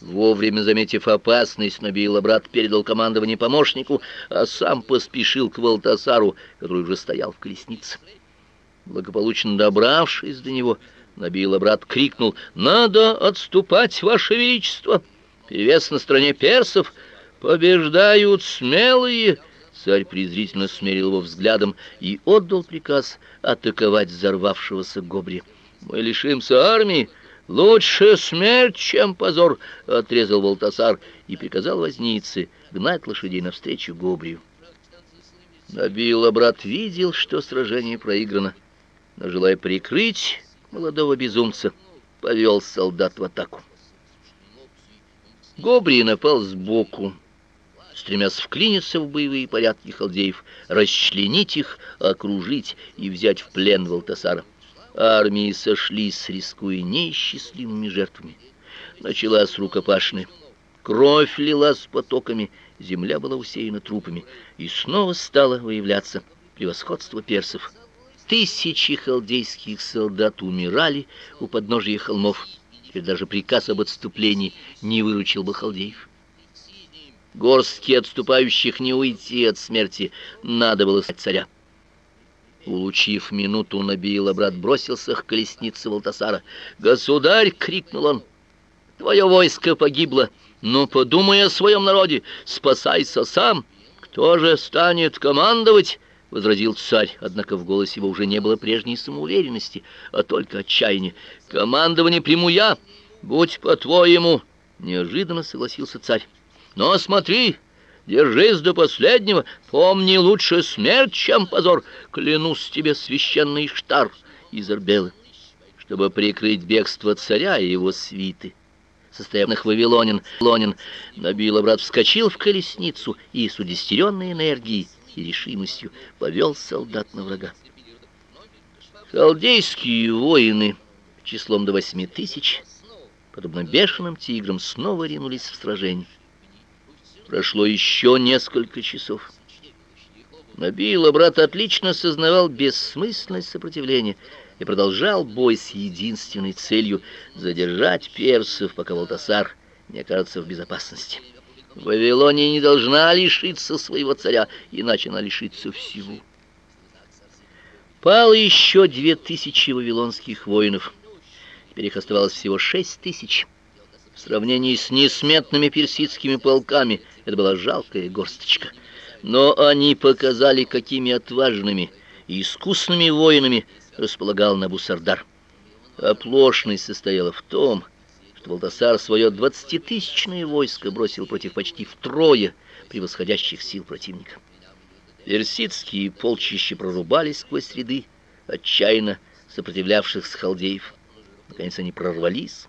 Вовремя заметив опасность, Набиила брат передал командование помощнику, а сам поспешил к Валтасару, который уже стоял в колеснице. Благополучно добравшись до него, Набиила брат крикнул «Надо отступать, Ваше Величество! Перевес на стороне персов! Побеждают смелые!» Царь презрительно смерил его взглядом и отдал приказ атаковать взорвавшегося Гобри. «Мы лишимся армии!» «Лучше смерть, чем позор!» — отрезал Волтасар и приказал вознице гнать лошадей навстречу Гобрию. Набила брат видел, что сражение проиграно, но, желая прикрыть молодого безумца, повел солдат в атаку. Гобрий напал сбоку, стремясь вклиниться в боевые порядки халдеев, расчленить их, окружить и взять в плен Волтасара армии сошлись, рискуя неисчислимыми жертвами. Началась рукопашная. Кровь лилась потоками, земля была усеяна трупами, и снова стало выявляться превосходство персов. Тысячи халдейских солдат умирали у подножия холмов. Теперь даже приказ об отступлении не выручил бы халдеев. Горстки отступающих не уйти от смерти, надо было стать царя. Улучив минуту, Набиила брат бросился к колеснице Валтасара. «Государь!» — крикнул он. «Твое войско погибло, но подумай о своем народе, спасайся сам. Кто же станет командовать?» — возразил царь, однако в голосе его уже не было прежней самоуверенности, а только отчаяния. «Командование приму я, будь по-твоему!» — неожиданно согласился царь. «Но смотри!» Держись до последнего. Помни, лучше смерть, чем позор. Клянусь тебе, священный штар из Арбелы, чтобы прикрыть бегство царя и его свиты. Состоянных Вавилонин, Лонин, Набила брат вскочил в колесницу и с удестеренной энергией и решимостью повел солдат на врага. Халдейские воины числом до восьми тысяч, подобно бешеным тиграм, снова ринулись в сражение. Прошло еще несколько часов. Набила брат отлично сознавал бессмысленность сопротивления и продолжал бой с единственной целью задержать персов, пока Валтасар не окажется в безопасности. Вавилония не должна лишиться своего царя, иначе она лишится всего. Пало еще две тысячи вавилонских воинов. Теперь их оставалось всего шесть тысяч. В сравнении с несметными персидскими полками это была жалкая горсточка. Но они показали, какими отважными и искусными воинами располагал Набусардар. Оплошность состояла в том, что Валтасар свое двадцатитысячное войско бросил против почти втрое превосходящих сил противника. Персидские полчища прорубались сквозь ряды отчаянно сопротивлявшихся халдеев. Наконец они прорвались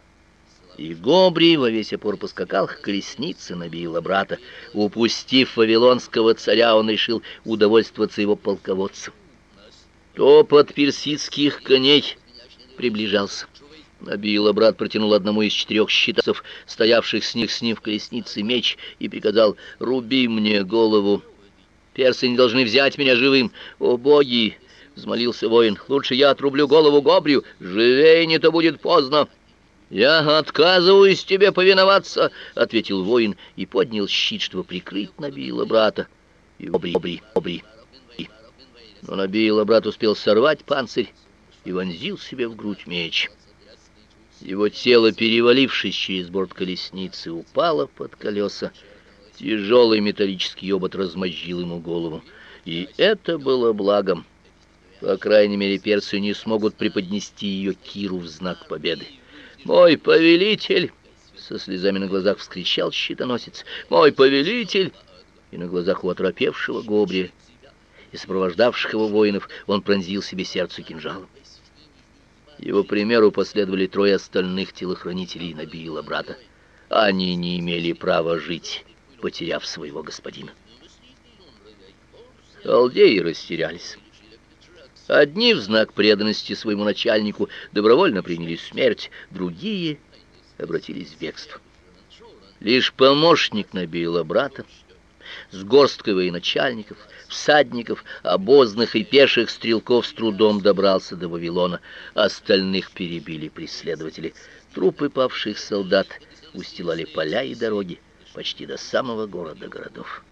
и Гобрий во весь опор поскакал к колеснице набила брата. Упустив вавилонского царя, он решил удовольствоваться его полководцем. Топот персидских коней приближался. Набила брат протянул одному из четырех щитов, стоявших с них с ним в колеснице, меч и приказал «Руби мне голову! Персы не должны взять меня живым! О, боги!» — взмолился воин. «Лучше я отрублю голову Гобрию! Живей, не то будет поздно!» «Я отказываюсь тебе повиноваться», — ответил воин и поднял щит, чтобы прикрыть Набила брата. И обри, обри, обри. Но Набила брат успел сорвать панцирь и вонзил себе в грудь меч. Его тело, перевалившись через борт колесницы, упало под колеса. Тяжелый металлический обод размозжил ему голову. И это было благом. По крайней мере, персы не смогут преподнести ее Киру в знак победы. «Мой повелитель!» — со слезами на глазах вскричал щитоносец. «Мой повелитель!» И на глазах у оторопевшего Гобрия и сопровождавших его воинов он пронзил себе сердце кинжалом. Его примеру последовали трое остальных телохранителей Набиила брата. Они не имели права жить, потеряв своего господина. Халдеи растерялись. Одни в знак преданности своему начальнику добровольно приняли смерть, другие обратились в бегство. Лишь помощник Набила брата с горсткой военачальников, всадников, обозных и пеших стрелков с трудом добрался до Вавилона. Остальных перебили преследователи. Трупы павших солдат устилали поля и дороги почти до самого города городов.